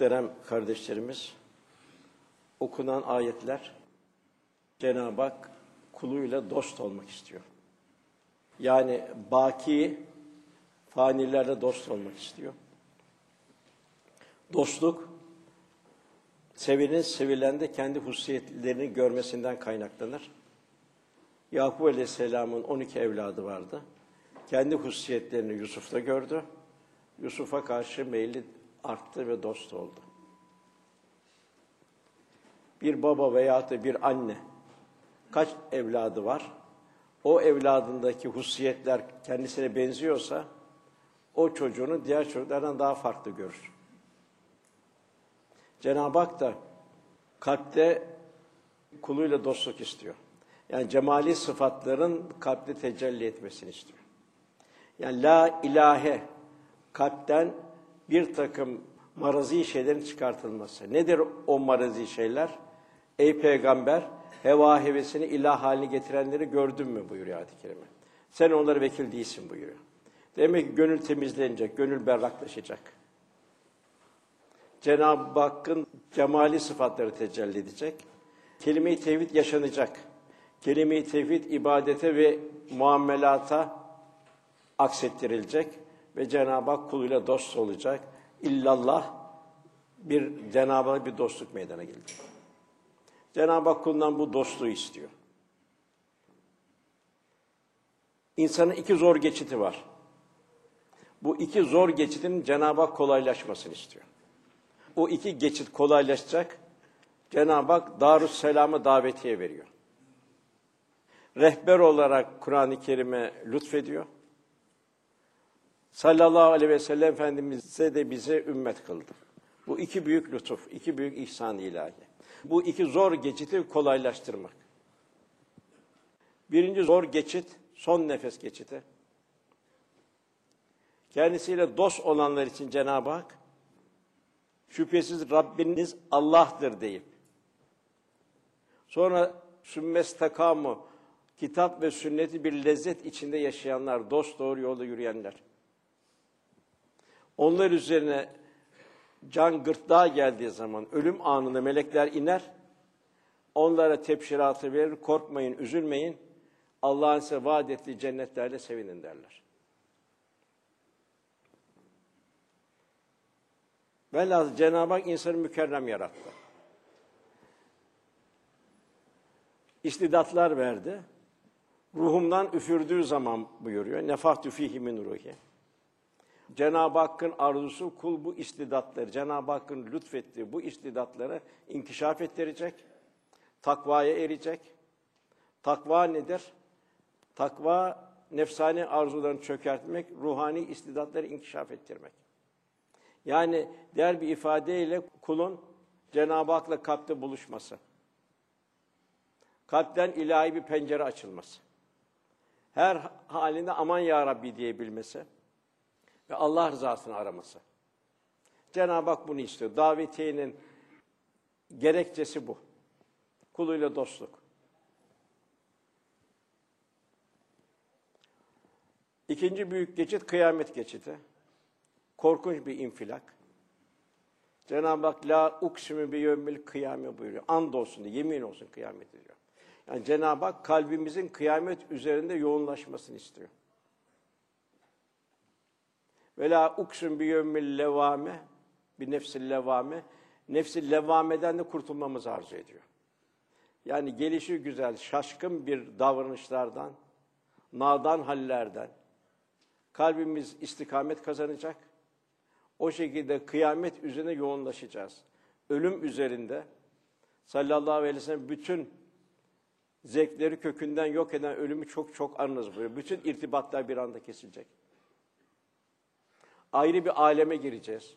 Muhterem kardeşlerimiz, okunan ayetler Cenab-ı Hak kuluyla dost olmak istiyor. Yani baki fanilerle dost olmak istiyor. Dostluk, sevenin sevilen de kendi hususiyetlerini görmesinden kaynaklanır. Yakup Aleyhisselam'ın 12 evladı vardı. Kendi hususiyetlerini Yusuf'ta gördü. Yusuf'a karşı meyli arttı ve dost oldu. Bir baba veya da bir anne kaç evladı var? O evladındaki hususiyetler kendisine benziyorsa o çocuğunu diğer çocuklardan daha farklı görür. Cenab-ı Hak da kalpte kuluyla dostluk istiyor. Yani cemali sıfatların kalpte tecelli etmesini istiyor. Yani la ilahe kalpten bir takım marazi şeylerin çıkartılması. Nedir o marazi şeyler? Ey peygamber, heva hevesini ilah haline getirenleri gördün mü buyuruyor ayet-i kerime. Sen onlara vekil değilsin buyuruyor. Demek ki gönül temizlenecek, gönül berraklaşacak. Cenab-ı Hakk'ın cemali sıfatları tecelli edecek. Kelime-i tevhid yaşanacak. Kelime-i tevhid ibadete ve muamelata aksettirilecek ve Cenab-ı Hak kuluyla dost olacak. İllallah bir Cenab-ı Hak bir dostluk meydana gelecek. Cenab-ı Hak kulundan bu dostluğu istiyor. İnsanın iki zor geçiti var. Bu iki zor geçitin Cenab-ı Hak kolaylaşmasını istiyor. O iki geçit kolaylaşacak. Cenab-ı Hak Darüsselam'ı davetiye veriyor. Rehber olarak Kur'an-ı Kerim'e lütfediyor. Sallallahu aleyhi ve sellem Efendimiz'e de bize ümmet kıldı. Bu iki büyük lütuf, iki büyük ihsan ilahi. Bu iki zor geçiti kolaylaştırmak. Birinci zor geçit, son nefes geçiti. Kendisiyle dost olanlar için Cenab-ı Hak, şüphesiz Rabbiniz Allah'tır deyip, sonra sümmestakamu, kitap ve sünneti bir lezzet içinde yaşayanlar, dost doğru yolda yürüyenler. Onlar üzerine can gırtlağa geldiği zaman ölüm anında melekler iner, onlara tepşiratı verir, korkmayın, üzülmeyin, Allah'ın size vaat ettiği cennetlerle sevinin derler. Velhâsıl Cenab-ı Hak insanı mükerrem yarattı. İstidatlar verdi. Ruhumdan üfürdüğü zaman buyuruyor. Nefahtü fihi min ruhi. Cenab-ı Hakk'ın arzusu kul bu istidatları, Cenab-ı Hakk'ın lütfettiği bu istidatları inkişaf ettirecek, takvaya erecek. Takva nedir? Takva nefsani arzularını çökertmek, ruhani istidatları inkişaf ettirmek. Yani diğer bir ifadeyle kulun Cenab-ı Hak'la kalpte buluşması. Kalpten ilahi bir pencere açılması. Her halinde aman ya Rabbi diyebilmesi ve Allah rızasını araması. Cenab-ı Hak bunu istiyor. Davetiyenin gerekçesi bu. Kuluyla dostluk. İkinci büyük geçit kıyamet geçiti. Korkunç bir infilak. Cenab-ı Hak la uksimu bi yevmil kıyame buyuruyor. And olsun diye, yemin olsun kıyamet diyor. Yani Cenab-ı Hak kalbimizin kıyamet üzerinde yoğunlaşmasını istiyor. Ve la uksun bi yevmil levame bir nefsil levame nefsil levameden de kurtulmamızı arzu ediyor. Yani gelişi güzel, şaşkın bir davranışlardan, nadan hallerden kalbimiz istikamet kazanacak. O şekilde kıyamet üzerine yoğunlaşacağız. Ölüm üzerinde sallallahu aleyhi ve sellem bütün zevkleri kökünden yok eden ölümü çok çok arınız böyle. Bütün irtibatlar bir anda kesilecek. Ayrı bir aleme gireceğiz.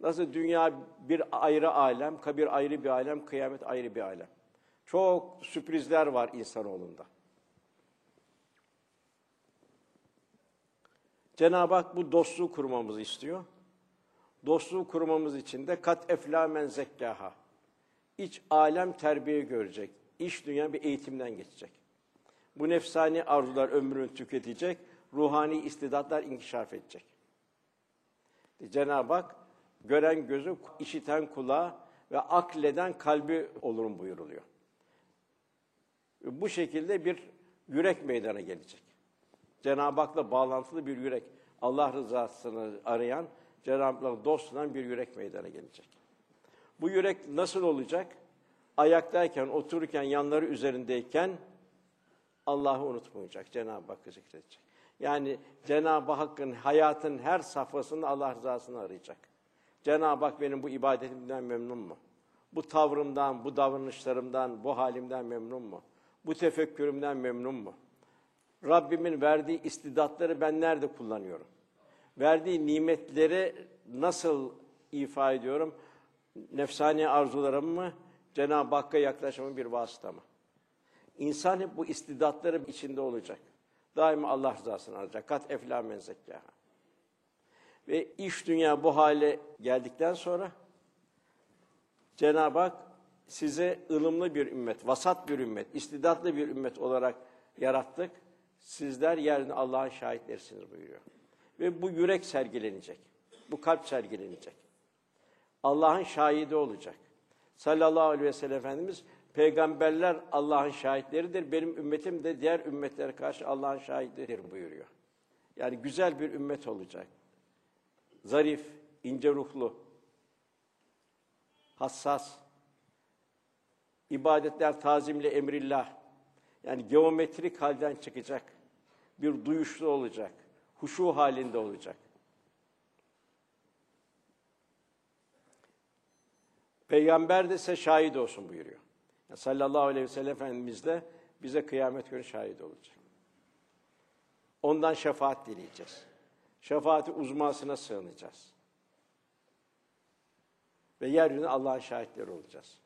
Nasıl dünya bir ayrı alem, kabir ayrı bir alem, kıyamet ayrı bir alem. Çok sürprizler var insanoğlunda. Cenab-ı Hak bu dostluğu kurmamızı istiyor. Dostluğu kurmamız için de kat eflamen zekkaha. İç alem terbiye görecek. İç dünya bir eğitimden geçecek. Bu nefsani arzular ömrünü tüketecek. Ruhani istidatlar inkişaf edecek. Cenab-ı Hak gören gözü, işiten kulağı ve akleden kalbi olurum buyuruluyor. Bu şekilde bir yürek meydana gelecek. Cenab-ı Hak'la bağlantılı bir yürek. Allah rızasını arayan, Cenab-ı Hak'la dost olan bir yürek meydana gelecek. Bu yürek nasıl olacak? Ayaktayken, otururken, yanları üzerindeyken Allah'ı unutmayacak, Cenab-ı Hakk'ı zikredecek. Yani Cenab-ı Hakk'ın hayatın her safhasında Allah rızasını arayacak. Cenab-ı Hak benim bu ibadetimden memnun mu? Bu tavrımdan, bu davranışlarımdan, bu halimden memnun mu? Bu tefekkürümden memnun mu? Rabbimin verdiği istidatları ben nerede kullanıyorum? Verdiği nimetleri nasıl ifa ediyorum? Nefsani arzularım mı? Cenab-ı Hakk'a yaklaşmamın bir vasıta mı? İnsan hep bu istidatları içinde olacak. Daima Allah rızasını arayacak. Kat efla men zekkâha. Ve iş dünya bu hale geldikten sonra Cenab-ı Hak size ılımlı bir ümmet, vasat bir ümmet, istidatlı bir ümmet olarak yarattık. Sizler yeryüzünde Allah'ın şahitlerisiniz buyuruyor. Ve bu yürek sergilenecek. Bu kalp sergilenecek. Allah'ın şahidi olacak. Sallallahu aleyhi ve sellem Efendimiz, peygamberler Allah'ın şahitleridir. Benim ümmetim de diğer ümmetlere karşı Allah'ın şahididir buyuruyor. Yani güzel bir ümmet olacak. Zarif, ince ruhlu, hassas, ibadetler tazimle emrillah, yani geometrik halden çıkacak, bir duyuşlu olacak, huşu halinde olacak. Peygamber de size şahit olsun buyuruyor. Sallallahu aleyhi ve sellem Efendimiz de bize kıyamet günü şahit olacak. Ondan şefaat dileyeceğiz. Şefaati uzmasına sığınacağız. Ve yeryüzünde Allah'ın şahitleri olacağız.